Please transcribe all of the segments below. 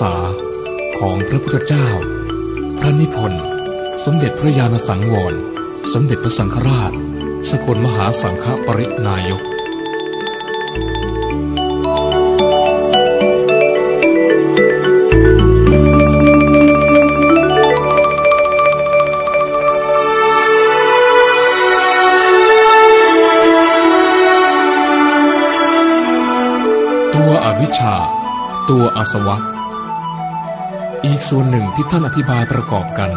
ษาของพระพุทธเจ้า พระนิพนธ์ สมเด็จพระญาณสังวร สมเด็จพระสังฆราช สกลมหาสังฆปรินายกตัวอวิชชา ตัวอาสวะ อีกส่วนหนึ่งที่ท่านอธิบายประกอบกัน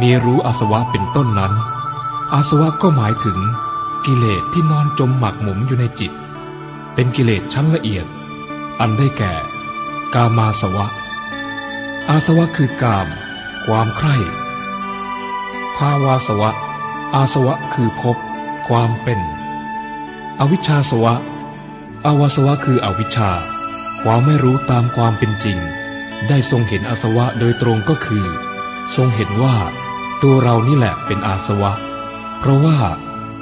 มีรู้อาสวะเป็นต้นนั้น อาสวะก็หมายถึง กิเลสที่นอนจมหมักหมมอยู่ในจิต เป็นกิเลสชั้นละเอียด อันได้แก่ กามาสวะ อาสวะคือกาม ความใคร่ภาวาสวะ อาสวะคือภพความเป็น อวิชชาสวะอาวาสวะคืออวิชชา ความไม่รู้ตามความเป็นจริง ได้ทรงเห็นอาสวะโดยตรงก็คือ ทรงเห็นว่า ตัวเรานี่แหละเป็นอาสวะ เพราะว่า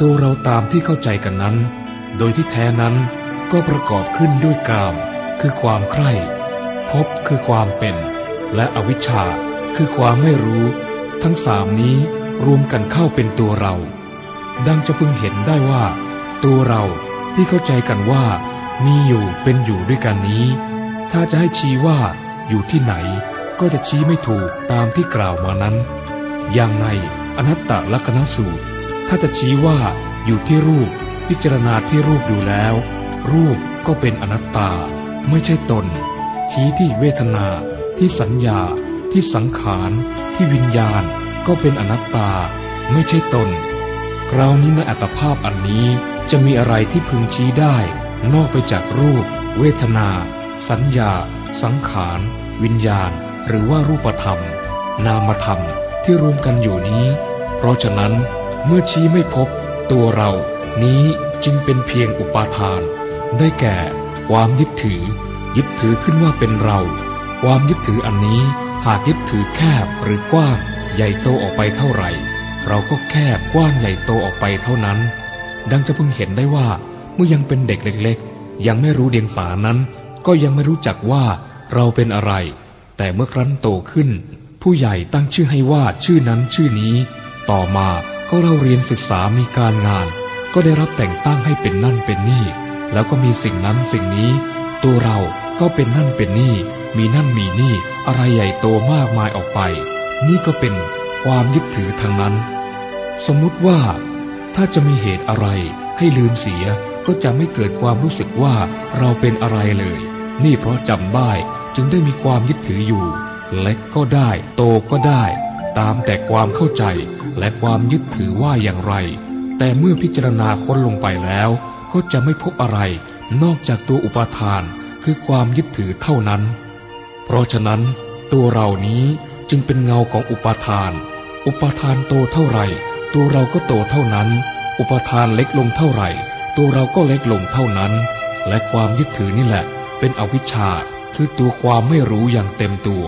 ตัวเราตามที่เข้าใจกันนั้น โดยที่แท้นั้นก็ประกอบขึ้นด้วยกาม คือความใคร่ภพคือความเป็น และอวิชชาคือความไม่รู้ ทั้งสามนี้รวมกันเข้าเป็นตัวเรา ดังจะพึงเห็นได้ว่า ตัวเราที่เข้าใจกันว่า มีอยู่เป็นอยู่ด้วยกันนี้ ถ้าจะให้ชี้ว่า อยู่ที่ไหนก็จะชี้ไม่ถูกตามที่กล่าวมานั้น อย่างในอนัตตลักนสูตร ถ้าจะชี้ว่าอยู่ที่รูปพิจารณาที่รูปดูแล้ว รูปก็เป็นอนัตตา ไม่ใช่ตน ชี้ที่เวทนา ที่สัญญา ที่สังขาร ที่วิญญาณ ก็เป็นอนัตตา ไม่ใช่ตน คราวนี้ในอัตภาพอันนี้จะมีอะไรที่พึงชี้ได้ นอกไปจากรูป เวทนา สัญญา สังขาร วิญญาณ หรือว่ารูปธรรม นามธรรมที่รวมกันอยู่นี้ เพราะฉะนั้นเมื่อชี้ไม่พบ ตัวเรานี้จึงเป็นเพียงอุปาทาน ได้แก่ ความยึดถือ ยึดถือขึ้นว่าเป็นเรา ความยึดถืออันนี้หากยึดถือแคบหรือกว้างใหญ่โตออกไปเท่าไหร่ เราก็แคบกว้างใหญ่โตออกไปเท่านั้น ดังจะเพึงเห็นได้ว่าเมื่อยังเป็นเด็กเล็ก ๆ ยังไม่รู้เดียงสานั้น ก็ยังไม่รู้จักว่า เราเป็นอะไร แต่เมื่อครั้นโตขึ้น ผู้ใหญ่ตั้งชื่อให้ว่าชื่อนั้นชื่อนี้ ต่อมาก็เราเรียนศึกษามีการงาน ก็ได้รับแต่งตั้งให้เป็นนั่นเป็นนี่ แล้วก็มีสิ่งนั้นสิ่งนี้ ตัวเราก็เป็นนั่นเป็นนี่ มีนั่นมีนี่ อะไรใหญ่โตมากมายออกไป นี่ก็เป็นความยึดถือทางนั้น สมมุติว่า ถ้าจะมีเหตุอะไรให้ลืมเสียก็จะไม่เกิดความรู้สึกว่าเราเป็นอะไรเลย นี่เพราะจำได้ จึงได้มีความยึดถืออยู่ เล็กก็ได้ โตก็ได้ ตามแต่ความเข้าใจและความยึดถือว่าอย่างไร แต่เมื่อพิจารณาค้นลงไปแล้ว ก็จะไม่พบอะไร นอกจากตัวอุปาทานคือความยึดถือเท่านั้น เพราะฉะนั้น ตัวเรานี้จึงเป็นเงาของอุปาทาน อุปาทานโตเท่าไหร่ ตัวเราก็โตเท่านั้น อุปาทานเล็กลงเท่าไหร่ ตัวเราก็เล็กลงเท่านั้น และความยึดถือนี่แหละ เป็นอวิชชาคือตัวความไม่รู้อย่างเต็มตัว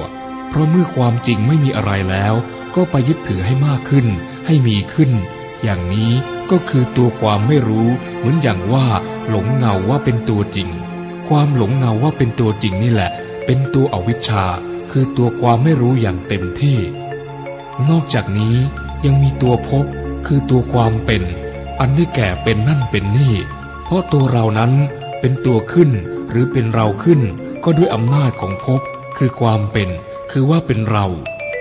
เพราะเมื่อความจริงไม่มีอะไรแล้ว ก็ไปยึดถือให้มากขึ้น ให้มีขึ้น อย่างนี้ก็คือตัวความไม่รู้ เหมือนอย่างว่า หลงเงาว่าเป็นตัวจริง ความหลงเงาว่าเป็นตัวจริงนี่แหละ เป็นตัวอวิชชา คือตัวความไม่รู้อย่างเต็มที่ นอกจากนี้ยังมีตัวภพคือตัวความเป็น อันได้แก่เป็นนั่นเป็นนี่ เพราะตัวเรานั้นเป็นตัวขึ้นหรือเป็นเราขึ้น ก็ด้วยอำนาจของภพคือความเป็น คือว่าเป็นเรา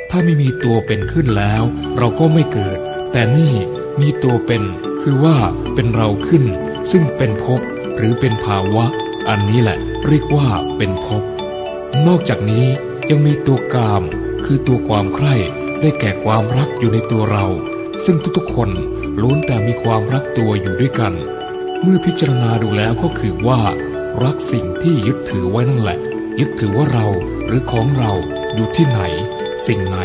ถ้าไม่มีตัวเป็นขึ้นแล้ว เราก็ไม่เกิด แต่นี่มีตัวเป็น คือว่าเป็นเราขึ้น ซึ่งเป็นภพหรือเป็นภาวะ อันนี้แหละ เรียกว่าเป็นภพนอกจากนี้ยังมีตัวกาม คือตัวความใคร่ได้แก่ความรักอยู่ในตัวเรา ซึ่งทุกๆคนล้วนแต่มีความรักตัวอยู่ด้วยกัน เมื่อพิจารณาดูแล้วก็คือว่า รักสิ่งที่ยึดถือไว้นั่นแหละ ยึดถือว่าเราหรือของเราอยู่ที่ไหน สิ่งไหน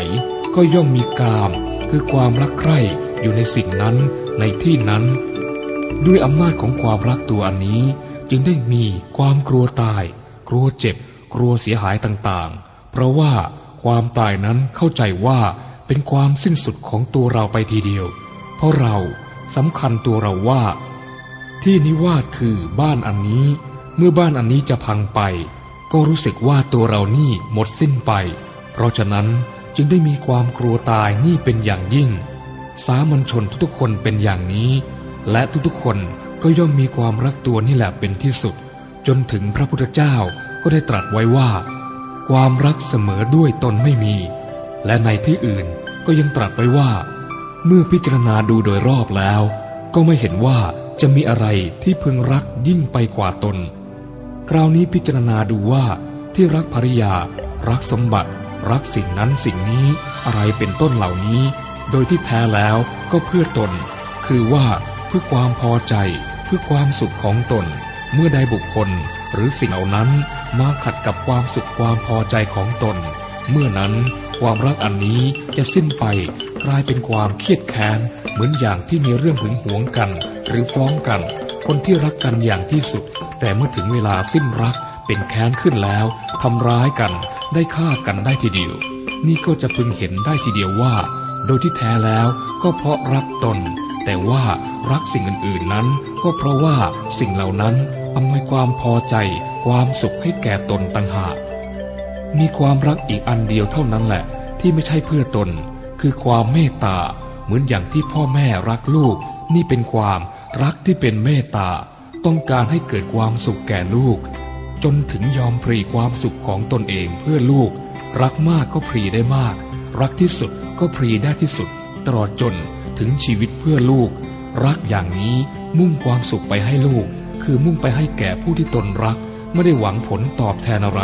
ก็ย่อมมีกาม คือความรักใคร่อยู่ในสิ่งนั้นในที่นั้น ด้วยอำนาจของความรักตัวอันนี้ จึงได้มีความกลัวตาย กลัวเจ็บ กลัวเสียหายต่างๆ เพราะว่าความตายนั้นเข้าใจว่าเป็นความสิ้นสุดของตัวเราไปทีเดียว เพราะเราสำคัญตัวเราว่า ที่นิวาสคือบ้านอันนี้ เมื่อบ้านอันนี้จะพังไป ก็รู้สึกว่าตัวเรานี่หมดสิ้นไป เพราะฉะนั้นจึงได้มีความกลัวตายนี่เป็นอย่างยิ่ง สามัญชนทุกๆคนเป็นอย่างนี้ และทุกๆคนก็ย่อมมีความรักตัวนี่แหละเป็นที่สุด จนถึงพระพุทธเจ้าก็ได้ตรัสไว้ว่า ความรักเสมอด้วยตนไม่มี และในที่อื่นก็ยังตรัสไว้ว่า เมื่อพิจารณาดูโดยรอบแล้ว ก็ไม่เห็นว่าจะมีอะไรที่พึงรักยิ่งไปกว่าตน คราวนี้พิจารณาดูว่าที่รักภริยา รักสมบัติ รักสิ่งนั้นสิ่งนี้อะไรเป็นต้นเหล่านี้ โดยที่แท้แล้วก็เพื่อตน คือว่าเพื่อความพอใจ เพื่อความสุขของตน เมื่อใดบุคคล หรือสิ่งเหล่านั้นมาขัดกับความสุขความพอใจของตน เมื่อนั้นความรักอันนี้จะสิ้นไปกลายเป็นความเครียดแค้นเหมือนอย่างที่มีเรื่องหึงหวงกัน หรือฟ้องกัน คนที่รักกันอย่างที่สุด แต่เมื่อถึงเวลาสิ้นรักเป็นแค้นขึ้นแล้วทำร้ายกันได้ฆ่ากันได้ทีเดียว นี่ก็จะพึงเห็นได้ทีเดียวว่า โดยที่แท้แล้วก็เพราะรักตน แต่ว่ารักสิ่งอื่นๆนั้น ก็เพราะว่าสิ่งเหล่านั้นอำนวยความพอใจความสุขให้แก่ตนต่างหากมีความรักอีกอันเดียวเท่านั้นแหละ ที่ไม่ใช่เพื่อตน คือความเมตตา เหมือนอย่างที่พ่อแม่รักลูก นี่เป็นความ รักที่เป็นเมตตาต้องการให้เกิดความสุขแก่ลูก จนถึงยอมพรีความสุขของตนเองเพื่อลูก รักมากก็พรีได้มาก รักที่สุดก็พรีได้ที่สุด ตลอดจนถึงชีวิตเพื่อลูก รักอย่างนี้มุ่งความสุขไปให้ลูก คือมุ่งไปให้แก่ผู้ที่ตนรัก ไม่ได้หวังผลตอบแทนอะไร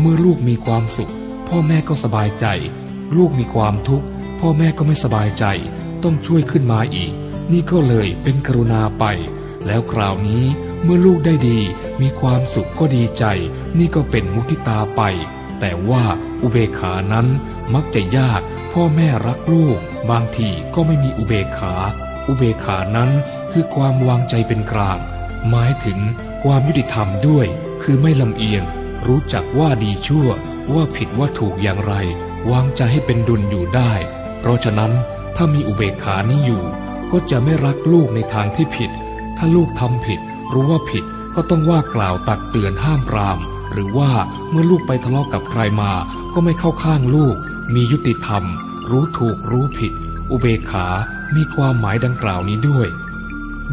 เมื่อลูกมีความสุข พ่อแม่ก็สบายใจ ลูกมีความทุกข์พ่อแม่ก็ไม่สบายใจ ต้องช่วยขึ้นมาอีก นี่ก็เลยเป็นกรุณาไป แล้วคราวนี้เมื่อลูกได้ดี มีความสุขก็ดีใจ นี่ก็เป็นมุทิตาไป แต่ว่าอุเบกขานั้นมักจะยาก พ่อแม่รักลูก บางทีก็ไม่มีอุเบกขา อุเบกขานั้นคือความวางใจเป็นกลาง หมายถึงความยุติธรรมด้วย คือไม่ลำเอียง รู้จักว่าดีชั่ว ว่าผิดว่าถูกอย่างไร วางใจให้เป็นดุลอยู่ได้ เพราะฉะนั้นถ้ามีอุเบกขานี้อยู่ ก็จะไม่รักลูกในทางที่ผิด ถ้าลูกทำผิด รู้ว่าผิดก็ต้องว่ากล่าวตักเตือนห้ามปราม หรือว่าเมื่อลูกไปทะเลาะกกับใครมา ก็ไม่เข้าข้างลูก มียุติธรรม รู้ถูกรู้ผิด อุเบกขา มีความหมายดังกล่าวนี้ด้วย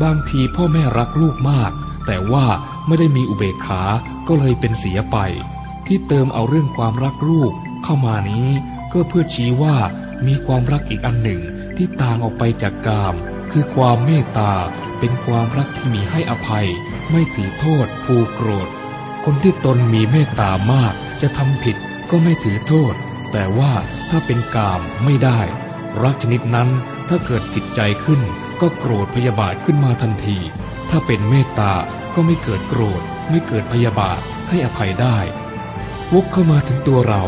บางทีพ่อแม่รักลูกมาก แต่ว่าไม่ได้มีอุเบกขา ก็เลยเป็นเสียไป ที่เติมเอาเรื่องความรักลูกเข้ามานี้ ก็เพื่อชี้ว่ามีความรักอีกอันหนึ่ง ที่ต่างออกไปจากกาม คือความเมตตา เป็นความรักที่มีให้อภัย ไม่ถือโทษ ผูกโกรธ คนที่ตนมีเมตตามาก จะทำผิดก็ไม่ถือโทษ แต่ว่าถ้าเป็นกามไม่ได้ รักชนิดนั้นถ้าเกิดผิดใจขึ้น ก็โกรธพยาบาทขึ้นมาทันที ถ้าเป็นเมตตาก็ไม่เกิดโกรธ ไม่เกิดพยาบาทให้อภัยได้วกเข้ามาถึงตัวเรา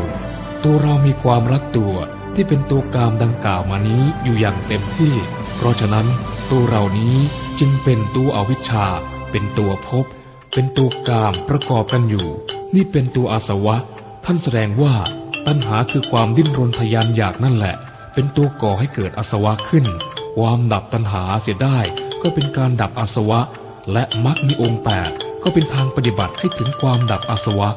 ตัวเรามีความรักตัว ที่เป็นตัวกามดังกล่าวมานี้อยู่อย่างเต็มที่ เพราะฉะนั้นตัวเรานี้จึงเป็นตัวอวิชชา เป็นตัวภพ เป็นตัวกามประกอบกันอยู่ นี่เป็นตัวอาสวะ ท่านแสดงว่าตัณหาคือความดิ้นรนทยานอยากนั่นแหละ เป็นตัวก่อให้เกิดอาสวะขึ้น ความดับตัณหาเสียได้ ก็เป็นการดับอาสวะ และมรรคมีองค์แปดก็เป็นทางปฏิบัติให้ถึงความดับอาสวะ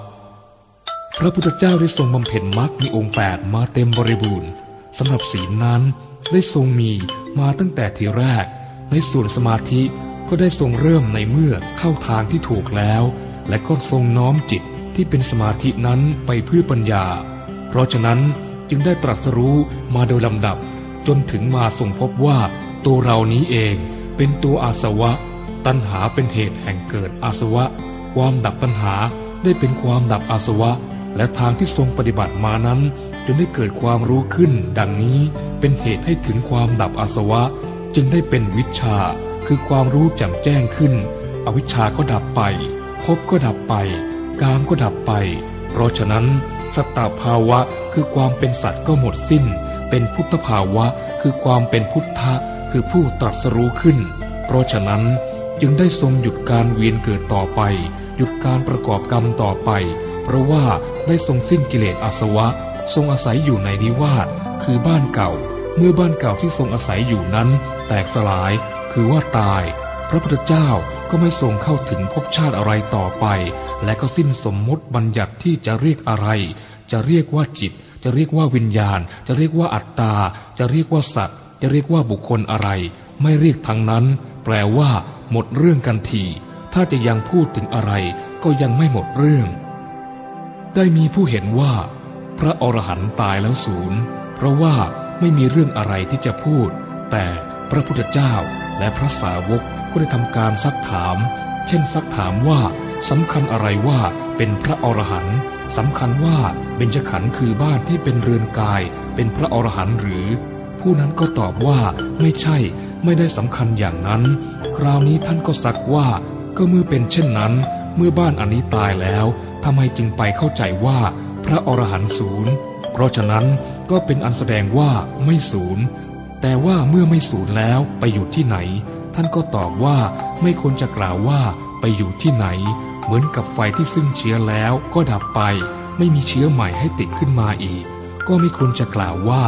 พระพุทธเจ้าได้ทรงบำเพ็ญมรรคมีองค์แปดมาเต็มบริบูรณ์สำหรับศีลนั้นได้ทรงมีมาตั้งแต่ทีแรก ในส่วนสมาธิก็ได้ทรงเริ่มในเมื่อเข้าทางที่ถูกแล้ว และก็ทรงน้อมจิตที่เป็นสมาธินั้นไปเพื่อปัญญา เพราะฉะนั้นจึงได้ตรัสรู้มาโดยลำดับ จนถึงมาทรงพบว่า ตัวเรานี้เองเป็นตัวอาสวะ ตัณหาเป็นเหตุแห่งเกิดอาสวะ ความดับตัณหาได้เป็นความดับอาสวะ และทางที่ทรงปฏิบัติมานั้นจนได้เกิดความรู้ขึ้น ดังนี้เป็นเหตุให้ถึงความดับอาสวะ จึงได้เป็นวิชา คือความรู้แจ่มแจ้งขึ้น อวิชชาก็ดับไปภพก็ดับไป กามก็ดับไป เพราะฉะนั้นสตาภาวะคือความเป็นสัตว์ก็หมดสิ้น เป็นพุทธภาวะ คือความเป็นพุทธะคือผู้ตรัสรู้ขึ้น เพราะฉะนั้นจึงได้ทรงหยุดการเวียนเกิดต่อไป หยุดการประกอบกรรมต่อไป เพราะว่าได้ทรงสิ้นกิเลสอาสวะ ทรงอาศัยอยู่ในนิวาสคือบ้านเก่า เมื่อบ้านเก่าที่ทรงอาศัยอยู่นั้น แตกสลาย คือว่าตาย พระพุทธเจ้าก็ไม่ทรงเข้าถึงภพชาติอะไรต่อไป และก็สิ้นสมมติบัญญัติที่จะเรียกอะไร จะเรียกว่าจิต จะเรียกว่าวิญญาณ จะเรียกว่าอัตตา จะเรียกว่าสัตว์ จะเรียกว่าบุคคลอะไร ไม่เรียกทั้งนั้น แปลว่า หมดเรื่องกันทีถ้าจะยังพูดถึงอะไรก็ยังไม่หมดเรื่อง ได้มีผู้เห็นว่า พระอรหันต์ตายแล้วศูนย์เพราะว่าไม่มีเรื่องอะไรที่จะพูด แต่พระพุทธเจ้าและพระสาวกก็ได้ทำการซักถาม เช่นซักถามว่าสำคัญอะไรว่าเป็นพระอรหันต์สำคัญว่าเบญจขันธ์คือบ้านที่เป็นเรือนกาย เป็นพระอรหันต์หรือ ผู้นั้นก็ตอบว่าไม่ใช่ไม่ได้สำคัญอย่างนั้น คราวนี้ท่านก็ซักว่า ก็เมื่อเป็นเช่นนั้น เมื่อบ้านอันนี้ตายแล้วทำไมจึงไปเข้าใจว่าพระอรหันต์ศูนย์เพราะฉะนั้นก็เป็นอันแสดงว่าไม่ศูนย์แต่ว่าเมื่อไม่สูญแล้วไปอยู่ที่ไหน ท่านก็ตอบว่าไม่ควรจะกล่าวว่าไปอยู่ที่ไหน เหมือนกับไฟที่ซึ่งเชื้อแล้วก็ดับไป ไม่มีเชื้อใหม่ให้ติดขึ้นมาอีก ก็ไม่ควรจะกล่าวว่า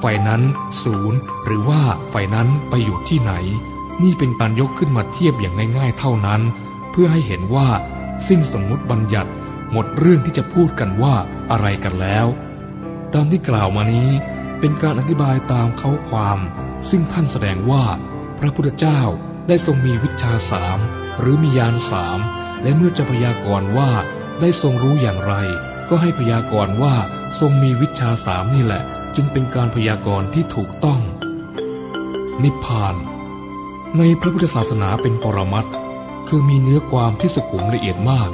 ไฟนั้นศูนย์หรือว่าไฟนั้นไปอยู่ที่ไหน นี่เป็นการยกขึ้นมาเทียบอย่างง่ายๆเท่านั้น เพื่อให้เห็นว่า สิ้นสมมุติบัญญัติหมดเรื่องที่จะพูดกันว่าอะไรกันแล้ว ตามที่กล่าวมานี้เป็นการอธิบายตามเขาความ ซึ่งท่านแสดงว่า พระพุทธเจ้าได้ทรงมีวิชาสามหรือมียานสามและเมื่อจะพยากรณ์ว่าได้ทรงรู้อย่างไร ก็ให้พยากรณ์ว่าทรงมีวิชาสามนี่แหละ จึงเป็นการพยากรณ์ที่ถูกต้อง นิพพาน ในพระพุทธศาสนาเป็นปรมัตคือมีเนื้อความที่สุขุมละเอียดมาก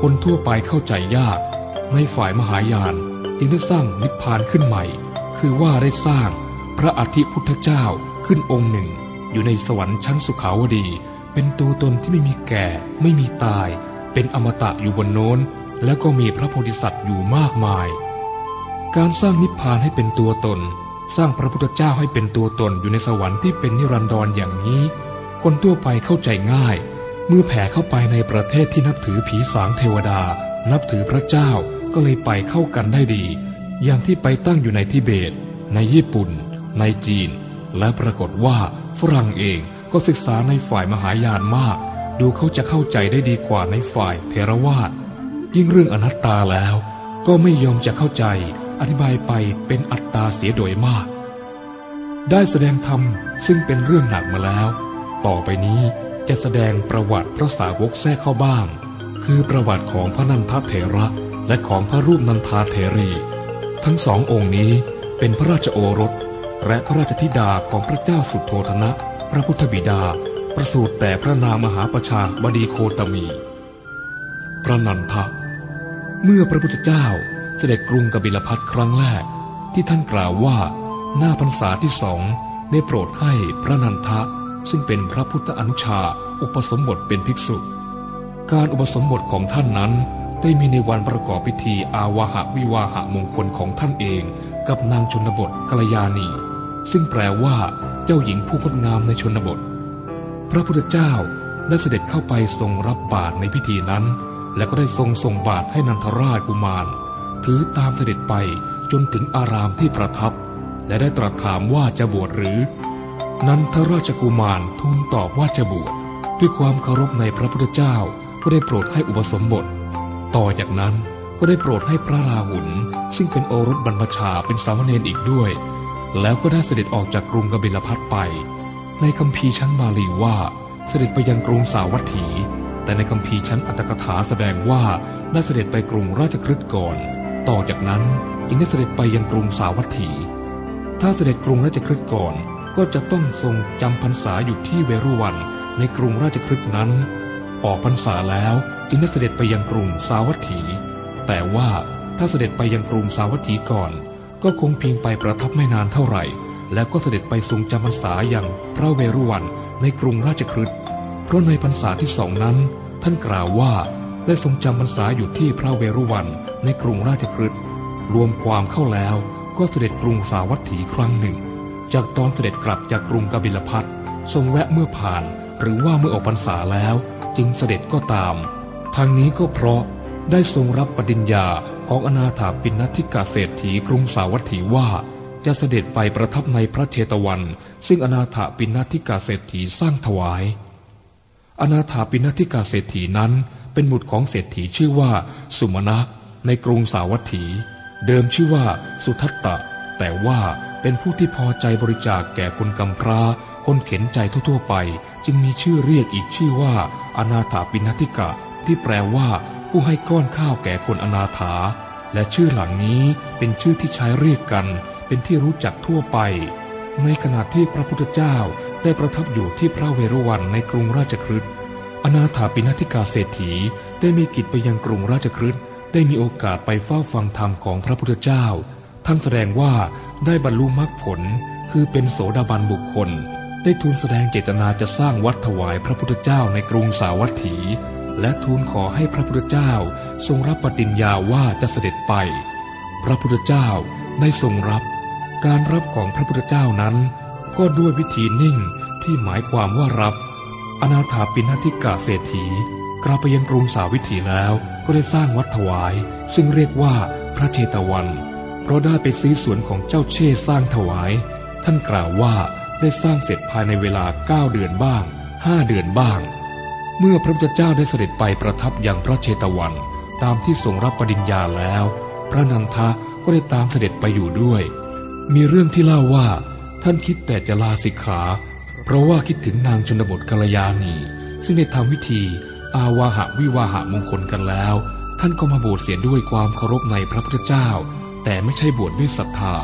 คนทั่วไปเข้าใจยาก ในฝ่ายมหายานจึงได้สร้างนิพพานขึ้นใหม่ คือว่าได้สร้างพระอธิพุทธเจ้าขึ้นองค์หนึ่ง อยู่ในสวรรค์ชั้นสุขาวดี เป็นตัวตนที่ไม่มีแก่ ไม่มีตาย เป็นอมตะอยู่บนโน้น แล้วก็มีพระโพธิสัตว์อยู่มากมาย การสร้างนิพพานให้เป็นตัวตน สร้างพระพุทธเจ้าให้เป็นตัวตนอยู่ในสวรรค์ที่เป็นนิรันดรออย่างนี้ คนทั่วไปเข้าใจง่าย เมื่อแผ่เข้าไปในประเทศที่นับถือผีสางเทวดา นับถือพระเจ้าก็เลยไปเข้ากันได้ดี อย่างที่ไปตั้งอยู่ในทิเบต ในญี่ปุ่น ในจีน และปรากฏว่าฝรั่งเองก็ศึกษาในฝ่ายมหายานมาก ดูเขาจะเข้าใจได้ดีกว่าในฝ่ายเทรวาสยิ่งเรื่องอนัตตาแล้ว ก็ไม่ยอมจะเข้าใจ อธิบายไปเป็นอัตตาเสียโดยมาก ได้แสดงธรรมซึ่งเป็นเรื่องหนักมาแล้ว ต่อไปนี้จะแสดงประวัติพระสาวกแทรกเข้าบ้าง คือประวัติของพระนันทเถระและของพระรูปนันทาเถรี ทั้งสององค์นี้เป็นพระราชโอรส และพระราชธิดาของพระเจ้าสุโธธนะ พระพุทธบิดา ประสูติแต่พระนามหาประชาบดีโคตมี พระนันทะ เมื่อพระพุทธเจ้า เสด็จกรุงกบิลพัทครั้งแรก ที่ท่านกล่าวว่าหน้าพรรษาที่สองได้โปรดให้พระนันทะ ซึ่งเป็นพระพุทธอนุชาอุปสมบทเป็นภิกษุ การอุปสมบทของท่านนั้นได้มีในวันประกอบพิธีอาวาหะวิวาหะมงคลของท่านเองกับนางชนบทกัลยาณี ซึ่งแปลว่า เจ้าหญิงผู้งดงามในชนบท พระพุทธเจ้าได้เสด็จเข้าไปทรงรับบาตรในพิธีนั้น และก็ได้ทรงส่งบาตรให้นันทราชกุมาร ถือตามเสด็จไปจนถึงอารามที่ประทับ และได้ตรัสถามว่าจะบวชหรือ นันทราชกุมารทูลตอบว่าจะบวชด้วยความเคารพในพระพุทธเจ้าก็ได้โปรดให้อุปสมบท ต่อจากนั้นก็ได้โปรดให้พระราหุลซึ่งเป็นโอรสบรรพชาเป็นสามเณรอีกด้วย แล้วก็ได้เสด็จออกจากกรุงกบิลพัทไป ในคำพีชั้นบาลีว่า เสด็จไปยังกรุงสาวัตถี แต่ในคำพีชั้นอัตถกถาแสดงว่าได้เสด็จไปกรุงราชคฤห์ก่อน ต่อจากนั้นจึงได้เสด็จไปยังกรุงสาวัตถี ถ้าเสด็จกรุงราชคฤห์ก่อนก็จะต้องทรงจำพรรษาอยู่ที่เวรุวันในกรุงราชคฤห์นั้น ออกพรรษาแล้วจึงได้เสด็จไปยังกรุงสาวัตถี แต่ว่าถ้าเสด็จไปยังกรุงสาวัตถีก่อน ก็คงเพียงไปประทับไม่นานเท่าไหร่ แล้วก็เสด็จไปทรงจำพรรษาอย่างพระเวรุวันในกรุงราชคฤห์เพราะในพรรษาที่สองนั้น ท่านกล่าวว่าได้ทรงจำพรรษาอยู่ที่พระเวรุวัน ในกรุงราชคฤห์รวมความเข้าแล้วก็เสด็จกรุงสาวัตถีครั้งหนึ่ง จากตอนเสด็จกลับจากกรุงกบิลพัททรงแวะเมื่อผ่าน หรือว่าเมื่อออกพรรษาแล้วจึงเสด็จก็ตาม ทางนี้ก็เพราะได้ทรงรับปฏิญญาของอนาถาปินทิกาเศรษฐีกรุงสาวัตถีว่าจะเสด็จไปประทับในพระเชตวัน ซึ่งอนาถาปินทิกาเศรษฐีสร้างถวาย อนาถาปินทิกาเศรษฐีนั้นเป็นบุตรของเศรษฐีชื่อว่า สุมาณะ ในกรุงสาวัตถี เดิมชื่อว่าสุทัตตะ แต่ว่าเป็นผู้ที่พอใจบริจาคแก่คนกำพร้า คนเข็นใจทั่วๆไป จึงมีชื่อเรียกอีกชื่อว่า อนาถาปินทิกะ ที่แปลว่าผู้ให้ก้อนข้าวแก่คนอนาถา และชื่อหลังนี้เป็นชื่อที่ใช้เรียกกัน เป็นที่รู้จักทั่วไป ในขณะที่พระพุทธเจ้าได้ประทับอยู่ที่พระเวรุวันในกรุงราชคฤห์อนาถาปินทิกาเศรษฐีได้มีกิจไปยังกรุงราชคฤห์ ได้มีโอกาสไปเฝ้าฟังธรรมของพระพุทธเจ้า ท่านแสดงว่าได้บรรลุมรรคผล คือเป็นโสดาบันบุคคล ได้ทูลแสดงเจตนาจะสร้างวัดถวายพระพุทธเจ้าในกรุงสาวัตถี และทูลขอให้พระพุทธเจ้าทรงรับปฏิญญาว่าจะเสด็จไป พระพุทธเจ้าได้ทรงรับ การรับของพระพุทธเจ้านั้น ก็ด้วยวิธีนิ่งที่หมายความว่ารับ อนาถาปินทิกาเศรษฐี กลับไปยังกรุงสาวิถีแล้วก็ได้สร้างวัดถวาย ซึ่งเรียกว่าพระเชตวัน เพราะได้ไปซื้อสวนของเจ้าเช่สร้างถวาย ท่านกล่าวว่าได้สร้างเสร็จภายในเวลาเก้าเดือนบ้างห้าเดือนบ้าง เมื่อพระพุทธเจ้าได้เสด็จไปประทับยังพระเชตวัน ตามที่ทรงรับปริญญาแล้ว พระนันทะก็ได้ตามเสด็จไปอยู่ด้วย มีเรื่องที่เล่าว่า ท่านคิดแต่จะลาสิกขา เพราะว่าคิดถึงนางชนบทกัลยาณี ซึ่งได้ทำวิธี อาวาหะวิวาหะมงคลกันแล้ว ท่านก็มาบวชเสียด้วยความเคารพในพระพุทธเจ้า แต่ไม่ใช่บวชดด้วยศรัทธา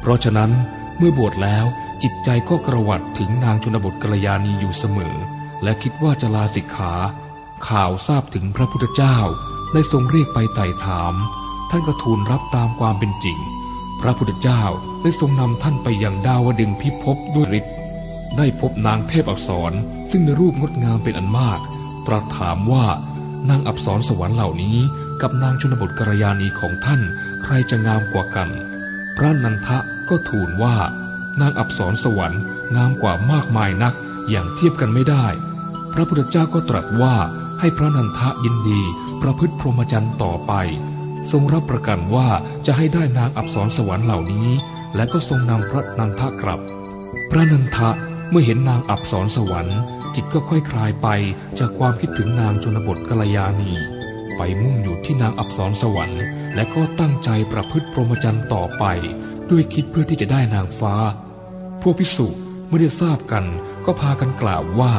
เพราะฉะนั้นเมื่อบวชแล้วจิตใจก็กระวัดถึงนางชนบทกัลยาณีอยู่เสมอ และคิดว่าจะลาสิกขา ข่าวทราบถึงพระพุทธเจ้า ได้ทรงเรียกไปไต่ถาม ท่านก็ทูลรับตามความเป็นจริง พระพุทธเจ้าได้ทรงนำท่านไปยังดาวดึงพิภพด้วยฤทธิ์ได้พบนางเทพอักษรซึ่งมีรูปงดงามเป็นอันมาก ตรัสถามว่านางอับสรสวรรค์เหล่านี้กับนางชนบทกรยานีของท่านใครจะงามกว่ากัน พระนันทะก็ทูลว่า นางอับสรสวรรค์งามกว่ามากมายนักอย่างเทียบกันไม่ได้ พระพุทธเจ้าก็ตรัสว่าให้พระนันทะยินดีประพฤติพรหมจรรย์ต่อไป ทรงรับประกันว่าจะให้ได้นางอับสรสวรรค์เหล่านี้ และก็ทรงนำพระนันทะกลับ พระนันทะเมื่อเห็นนางอับสรสวรรค์ จิตก็ค่อยคลายไปจากความคิดถึงนางชนบทกัลยาณี ไปมุ่งอยู่ที่นางอับสรสวรรค์ และก็ตั้งใจประพฤติพรหมจรรย์ต่อไป ด้วยคิดเพื่อที่จะได้นางฟ้า พวกพิสุเมื่อได้ทราบกันก็พากันกล่าวว่า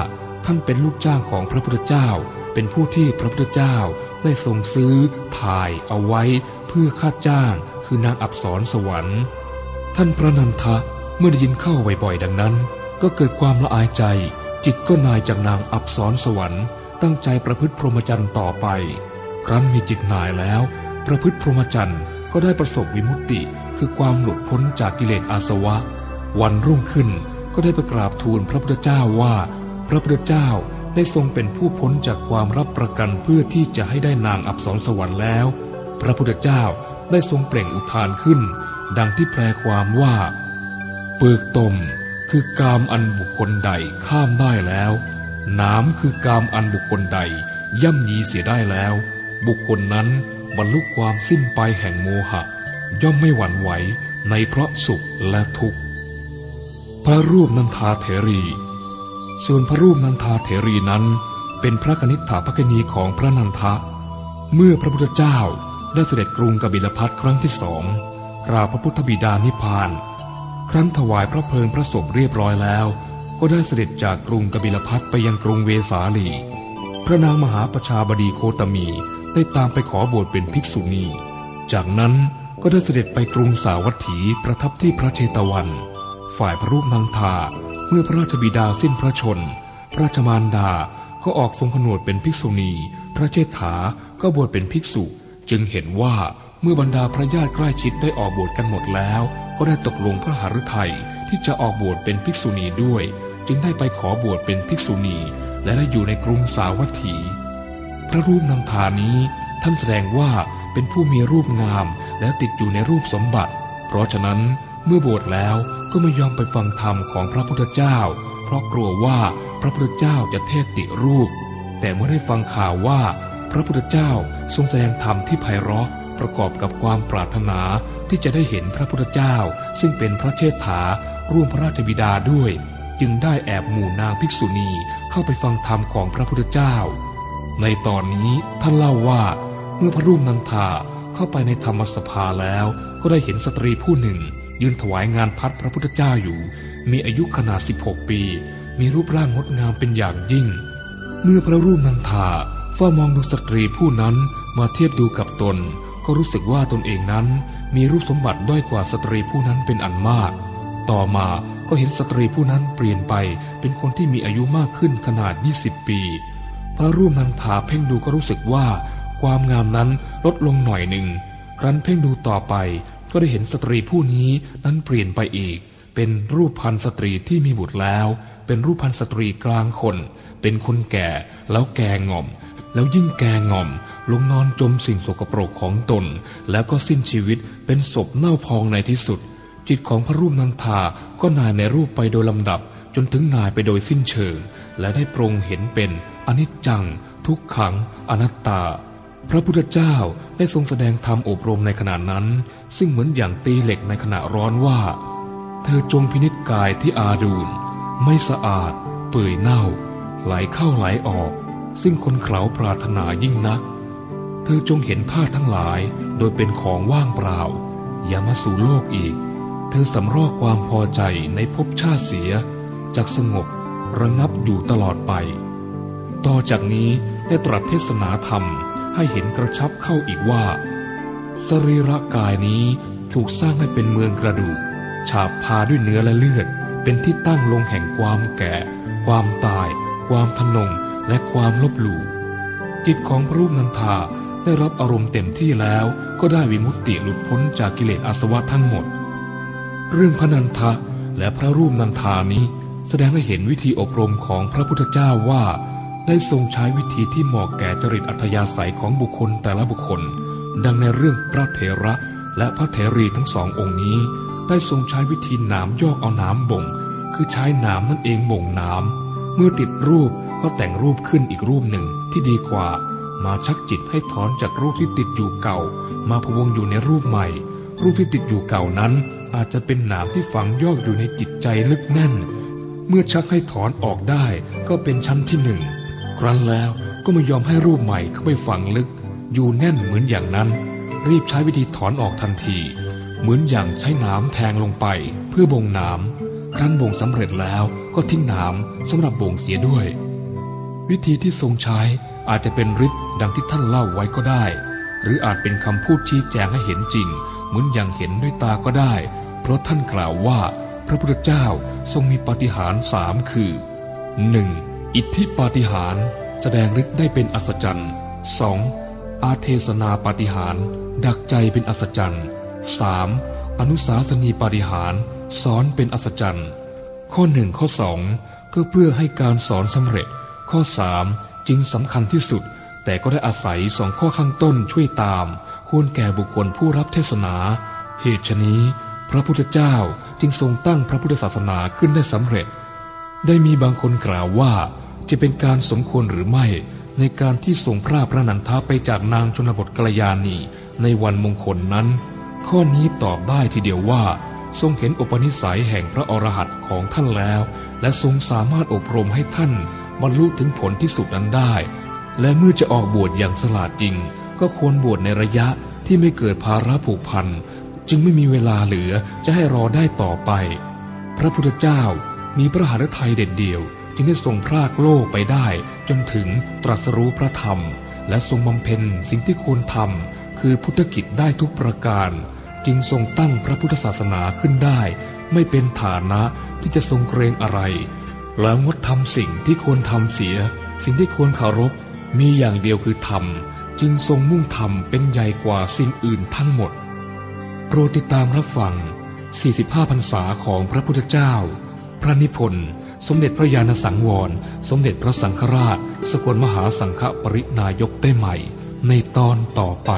ท่านเป็นลูกจ้างของพระพุทธเจ้า เป็นผู้ที่พระพุทธเจ้าได้ทรงซื้อ ถ่ายเอาไว้เพื่อค่าจ้างคือนางอับสรสวรรค์ ท่านพระนันทะเมื่อได้ยินเข้าบ่อยๆดังนั้น ก็เกิดความละอายใจ จิตก็นายจากนางอับสรสวรรค์ ตั้งใจประพฤติพรหมจรรย์ต่อไป ครั้นมีจิตนายแล้ว ประพฤติพรหมจรรย์ก็ได้ประสบวิมุตติคือความหลุดพ้นจากกิเลสอาสวะ วันรุ่งขึ้นก็ได้ไปกราบทูลพระพุทธเจ้าว่า พระพุทธเจ้าได้ทรงเป็นผู้พ้นจากความรับประกันเพื่อที่จะให้ได้นางอับสรสวรรค์แล้ว พระพุทธเจ้าได้ทรงเปล่งอุทานขึ้น ดังที่แปลความว่า เปิกตม คือกามอันบุคคลใดข้ามได้แล้ว น้ำคือกามอันบุคคลใดย่ำยีเสียได้แล้ว บุคคลนั้นบรรลุความสิ้นไปแห่งโมหะ ย่อมไม่หวั่นไหวในเพราะสุขและทุกข์ พระรูปนันทาเถรี ส่วนพระรูปนันทาเถรีนั้นเป็นพระกนิษฐาภกนีของพระนันทะ เมื่อพระพุทธเจ้าได้เสด็จกรุงกบิลพัทครั้งที่สองกราบพระพุทธบิดานิพพาน ครั้นถวายพระเพลิงพระศพเรียบร้อยแล้ว ก็ได้เสด็จจากกรุงกบิลพัทไปยังกรุงเวสาลี พระนางมหาประชาบดีโคตมีได้ตามไปขอบวชเป็นภิกษุณี จากนั้นก็ได้เสด็จไปกรุงสาวัตถีประทับที่พระเชตวัน ฝ่ายพระรูปนางทาเมื่อพระราชบิดาสิ้นพระชน พระราชมารดาก็ออกทรงผนวดเป็นภิกษุณี พระเชษฐาก็บวชเป็นภิกษุ จึงเห็นว่าเมื่อบรรดาพระญาติใกล้ชิดได้ออกบวชกันหมดแล้ว ก็ได้ตกลงพระหฤทัยที่จะออกบวชเป็นภิกษุณีด้วย จึงได้ไปขอบวชเป็นภิกษุณี และได้อยู่ในกรุงสาวัตถี พระรูปนำทานี้ท่านแสดงว่าเป็นผู้มีรูปงามและติดอยู่ในรูปสมบัติ เพราะฉะนั้นเมื่อบวชแล้วก็ไม่ยอมไปฟังธรรมของพระพุทธเจ้า เพราะกลัวว่าพระพุทธเจ้าจะเทศติรูป แต่เมื่อได้ฟังข่าวว่า พระพุทธเจ้าทรงแสดงธรรมที่ไพเราะประกอบกับความปรารถนาที่จะได้เห็นพระพุทธเจ้า ซึ่งเป็นพระเชษฐา ร่วมพระราชบิดาด้วย จึงได้แอบหมู่นางภิกษุณีเข้าไปฟังธรรมของพระพุทธเจ้า ในตอนนี้ท่านเล่าว่า เมื่อพระรูปนันทาเข้าไปในธรรมสภาแล้วก็ได้เห็นสตรีผู้หนึ่ง ยืนถวายงานพัดพระพุทธเจ้าอยู่ มีอายุขนาด 16 ปี มีรูปร่างงดงามเป็นอย่างยิ่ง เมื่อพระรูปนันทาเฝ้ามองดูสตรีผู้นั้นมาเทียบดูกับตน ก็รู้สึกว่าตนเองนั้น มีรูปสมบัติด้อยกว่าสตรีผู้นั้นเป็นอันมาก ต่อมาก็เห็นสตรีผู้นั้นเปลี่ยนไปเป็นคนที่มีอายุมากขึ้นขนาด 20 ปี พระรูปนันทาเพ่งดูก็รู้สึกว่า ความงามนั้นลดลงหน่อยหนึ่ง ครั้นเพ่งดูต่อไปก็ได้เห็นสตรีผู้นี้นั้นเปลี่ยนไปอีก เป็นรูปพันสตรีที่มีบุตรแล้ว เป็นรูปพันสตรีกลางคน เป็นคนแก่แล้วแก่ง่อม แล้วยิ่งแกง่อมลงนอนจมสิ่งสกปรกของตน แล้วก็สิ้นชีวิตเป็นศพเน่าพองในที่สุด จิตของพระรูปนันทาก็นายในรูปไปโดยลำดับ จนถึงนายไปโดยสิ้นเชิง และได้ปรงเห็นเป็นอนิจจัง ทุกขัง อนัตตา พระพุทธเจ้าได้ทรงแสดงธรรมอบรมในขณะนั้น ซึ่งเหมือนอย่างตีเหล็กในขณะร้อนว่า เธอจงพินิจกายที่อาดูลไม่สะอาด เปื่อยเน่า ไหลเข้าไหลออก ซึ่งคนเขาปรารถนายิ่งนัก เธอจงเห็นธาตุทั้งหลายโดยเป็นของว่างเปล่า อย่ามาสู่โลกอีก เธอสำรอกความพอใจในภพชาติเสียจากสงบระงับอยู่ตลอดไป ต่อจากนี้ได้ตรัสเทศนาธรรมให้เห็นกระชับเข้าอีกว่า สรีระกายนี้ถูกสร้างให้เป็นเมืองกระดูก ฉาบทาด้วยเนื้อและเลือด เป็นที่ตั้งลงแห่งความแก่ ความตาย ความทนง และความลบหลู่จิตของพระรูปนันทาได้รับอารมณ์เต็มที่แล้วก็ได้วิมุตติหลุดพ้นจากกิเลสอาสวะทั้งหมด เรื่องพระนันทะและพระรูปนันทานี้ แสดงให้เห็นวิธีอบรมของพระพุทธเจ้าว่า ได้ทรงใช้วิธีที่เหมาะแก่จริตอัธยาศัยของบุคคลแต่ละบุคคล ดังในเรื่องพระเถระและพระเถรีทั้งสององค์นี้ ได้ทรงใช้วิธีหนามยอกเอาหนามบ่ง คือใช้หนามนั่นเองบ่งหนามเมื่อติดรูป ก็แต่งรูปขึ้นอีกรูปหนึ่งที่ดีกว่า มาชักจิตให้ถอนจากรูปที่ติดอยู่เก่า มาพวงอยู่ในรูปใหม่ รูปที่ติดอยู่เก่านั้น อาจจะเป็นหนามที่ฝังยอกอยู่ในจิตใจลึกแน่น เมื่อชักให้ถอนออกได้ก็เป็นชั้นที่หนึ่งครั้นแล้วก็ไม่ยอมให้รูปใหม่เข้าไปฝังลึก อยู่แน่นเหมือนอย่างนั้น รีบใช้วิธีถอนออกทันที เหมือนอย่างใช้หนามแทงลงไป เพื่อบ่งหนามครั้นบ่งสำเร็จแล้วก็ทิ้งหนามสำหรับบ่งเสียด้วย วิธีที่ทรงใช้อาจจะเป็นฤทธิ์ดังที่ท่านเล่าไว้ก็ได้ หรืออาจเป็นคำพูดชี้แจงให้เห็นจริง เหมือนอย่างเห็นด้วยตาก็ได้ เพราะท่านกล่าวว่า พระพุทธเจ้าทรงมีปาฏิหาริย์สามคือ 1. อิทธิปาฏิหาริย์แสดงฤทธิ์ได้เป็นอัศจรรย์ 2. อาเทศนาปาฏิหาริย์ดักใจเป็นอัศจรรย์ 3. อนุสาสนีปาฏิหาริย์สอนเป็นอัศจรรย์ ข้อหนึ่งข้อสองก็เพื่อให้การสอนสำเร็จ ข้อสามจึงสำคัญที่สุด แต่ก็ได้อาศัยสองข้อข้างต้นช่วยตาม ควรแก่บุคคลผู้รับเทศนา เหตุฉนี้ พระพุทธเจ้าจึงทรงตั้งพระพุทธศาสนาขึ้นได้สำเร็จ ได้มีบางคนกล่าวว่าจะเป็นการสมควรหรือไม่ในการที่ทรงพระพระนันทาไปจากนางชนบทกลยานีในวันมงคลนั้น ข้อนี้ตอบได้ทีเดียวว่า ทรงเห็นอุปนิสัยแห่งพระอรหันต์ของท่านแล้ว และทรงสามารถอบรมให้ท่าน บรรลุถึงผลที่สุดนั้นได้ และเมื่อจะออกบวชอย่างสลาดจริง ก็ควรบวชในระยะที่ไม่เกิดภาระผูกพัน จึงไม่มีเวลาเหลือจะให้รอได้ต่อไป พระพุทธเจ้ามีพระหฤทัยเด็ดเดี่ยว จึงได้ทรงพรากโลกไปได้ จนถึงตรัสรู้พระธรรม และทรงบำเพ็ญสิ่งที่ควรทำคือพุทธกิจได้ทุกประการ จึงทรงตั้งพระพุทธศาสนาขึ้นได้ ไม่เป็นฐานะที่จะทรงเกรงอะไร แล้วงดทำสิ่งที่ควรทำเสีย สิ่งที่ควรเคารพ มีอย่างเดียวคือธรรม จึงทรงมุ่งธรรมเป็นใหญ่กว่าสิ่งอื่นทั้งหมด โปรดติดตามรับฟัง 45 พรรษาของพระพุทธเจ้า พระนิพนธ์ สมเด็จพระญาณสังวร สมเด็จพระสังฆราช สกลมหาสังฆปรินายกได้ใหม่ ในตอนต่อไป